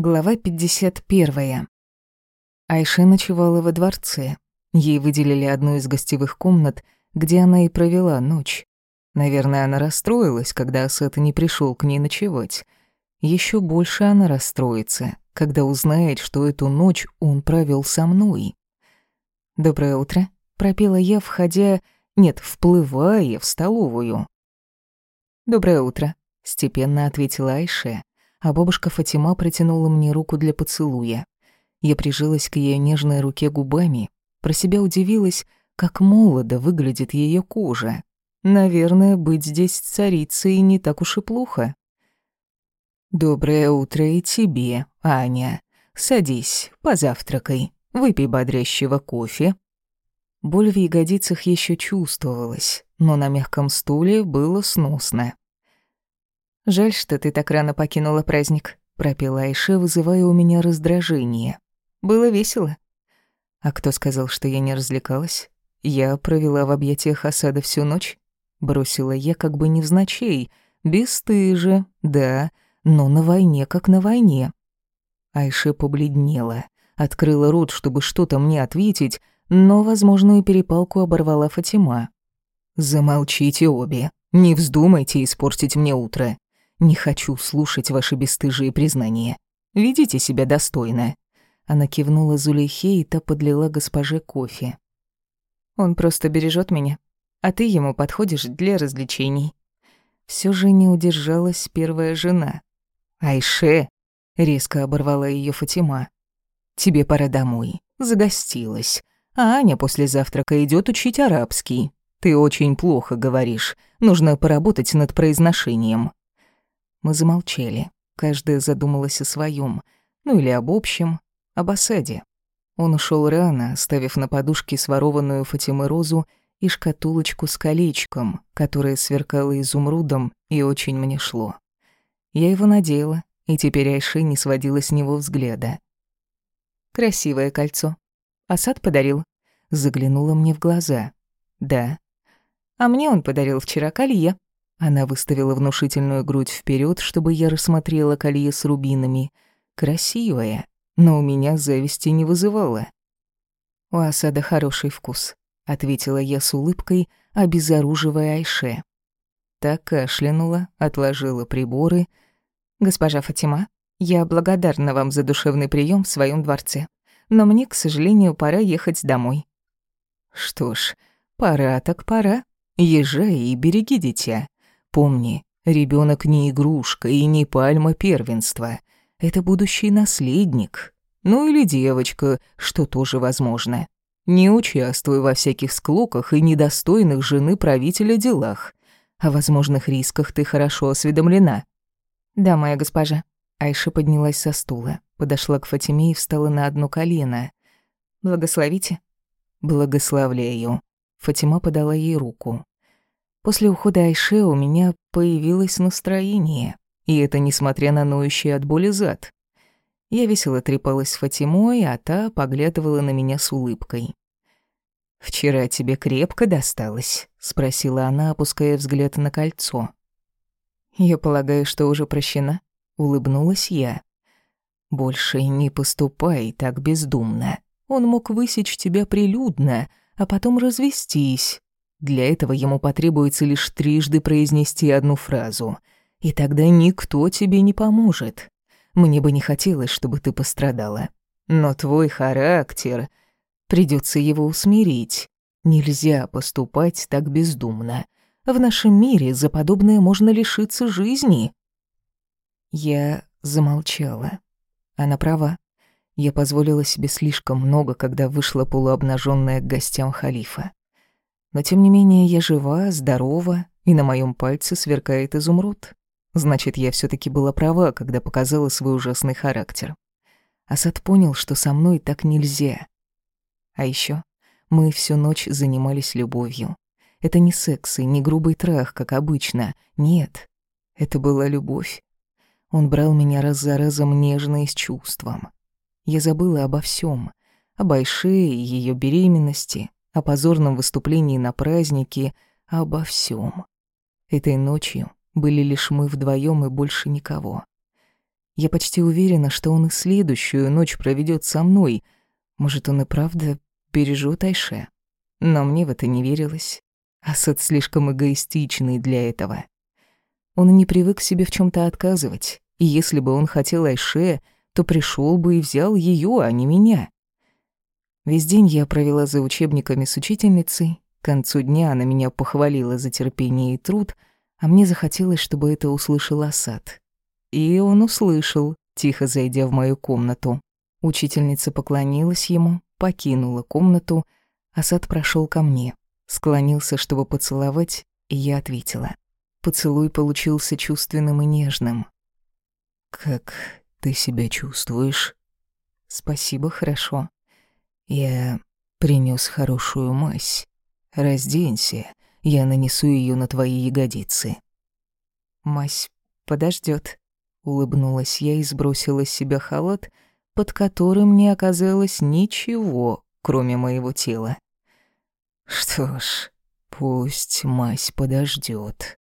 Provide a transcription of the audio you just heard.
Глава 51. Айше ночевала во дворце. Ей выделили одну из гостевых комнат, где она и провела ночь. Наверное, она расстроилась, когда Асад не пришел к ней ночевать. Еще больше она расстроится, когда узнает, что эту ночь он провел со мной. «Доброе утро», — пропела я, входя... Нет, вплывая в столовую. «Доброе утро», — степенно ответила Айше а бабушка Фатима протянула мне руку для поцелуя. Я прижилась к ее нежной руке губами, про себя удивилась, как молодо выглядит ее кожа. Наверное, быть здесь царицей не так уж и плохо. «Доброе утро и тебе, Аня. Садись, позавтракай, выпей бодрящего кофе». Боль в ягодицах еще чувствовалась, но на мягком стуле было сносно. «Жаль, что ты так рано покинула праздник», — пропела Айше, вызывая у меня раздражение. «Было весело». «А кто сказал, что я не развлекалась? Я провела в объятиях осада всю ночь?» Бросила я как бы невзначай. Бесстыже, да, но на войне как на войне. Айше побледнела, открыла рот, чтобы что-то мне ответить, но возможную перепалку оборвала Фатима. «Замолчите обе. Не вздумайте испортить мне утро. Не хочу слушать ваши бесстыжие признания. Ведите себя достойно». Она кивнула Зулейхе, и та подлила госпоже кофе. «Он просто бережет меня, а ты ему подходишь для развлечений». Все же не удержалась первая жена. «Айше!» — резко оборвала ее Фатима. «Тебе пора домой. Загостилась. А Аня после завтрака идет учить арабский. Ты очень плохо говоришь. Нужно поработать над произношением. Мы замолчали. Каждая задумалась о своем, ну или об общем, об осаде. Он ушел рано, оставив на подушке сворованную Фатимы розу и шкатулочку с колечком, которое сверкало изумрудом и очень мне шло. Я его надела, и теперь Айши не сводила с него взгляда. «Красивое кольцо. Асад подарил». Заглянула мне в глаза. «Да». «А мне он подарил вчера колье». Она выставила внушительную грудь вперед, чтобы я рассмотрела колье с рубинами. Красивое, но у меня зависти не вызывало. «У Асада хороший вкус», — ответила я с улыбкой, обезоруживая Айше. Так кашлянула, отложила приборы. «Госпожа Фатима, я благодарна вам за душевный прием в своем дворце, но мне, к сожалению, пора ехать домой». «Что ж, пора так пора. Езжай и береги дитя. Помни, ребенок не игрушка и не пальма первенства. Это будущий наследник. Ну или девочка, что тоже возможно. Не участвуй во всяких склоках и недостойных жены правителя делах. О возможных рисках ты хорошо осведомлена. Да, моя госпожа. Айша поднялась со стула, подошла к Фатиме и встала на одно колено. «Благословите». «Благословляю». Фатима подала ей руку. После ухода Айше у меня появилось настроение, и это несмотря на ноющий от боли зад. Я весело трепалась с Фатимой, а та поглядывала на меня с улыбкой. «Вчера тебе крепко досталось?» — спросила она, опуская взгляд на кольцо. «Я полагаю, что уже прощена?» — улыбнулась я. «Больше не поступай так бездумно. Он мог высечь тебя прилюдно, а потом развестись, для этого ему потребуется лишь трижды произнести одну фразу, и тогда никто тебе не поможет. Мне бы не хотелось, чтобы ты пострадала. Но твой характер... Придется его усмирить. Нельзя поступать так бездумно. В нашем мире за подобное можно лишиться жизни. Я замолчала. Она права. Я позволила себе слишком много, когда вышла полуобнаженная к гостям халифа. Но тем не менее я жива, здорова, и на моем пальце сверкает изумруд. Значит, я все таки была права, когда показала свой ужасный характер. Асад понял, что со мной так нельзя. А еще мы всю ночь занимались любовью. Это не секс и не грубый трах, как обычно. Нет, это была любовь. Он брал меня раз за разом нежно и с чувством. Я забыла обо всем, об Айше и ее беременности, о позорном выступлении на празднике, обо всем. Этой ночью были лишь мы вдвоем и больше никого. Я почти уверена, что он и следующую ночь проведет со мной. Может, он и правда бережет Айше. Но мне в это не верилось. Асад слишком эгоистичный для этого. Он не привык себе в чем то отказывать, и если бы он хотел Айше, то пришел бы и взял ее, а не меня. Весь день я провела за учебниками с учительницей. К концу дня она меня похвалила за терпение и труд, а мне захотелось, чтобы это услышал Асад. И он услышал, тихо зайдя в мою комнату. Учительница поклонилась ему, покинула комнату, Асад прошел ко мне, склонился, чтобы поцеловать, и я ответила. Поцелуй получился чувственным и нежным. «Как ты себя чувствуешь?» «Спасибо, хорошо». Я принес хорошую мазь. Разденься, я нанесу ее на твои ягодицы. Мазь подождет. Улыбнулась я и сбросила с себя халат, под которым не оказалось ничего, кроме моего тела. Что ж, пусть мазь подождет.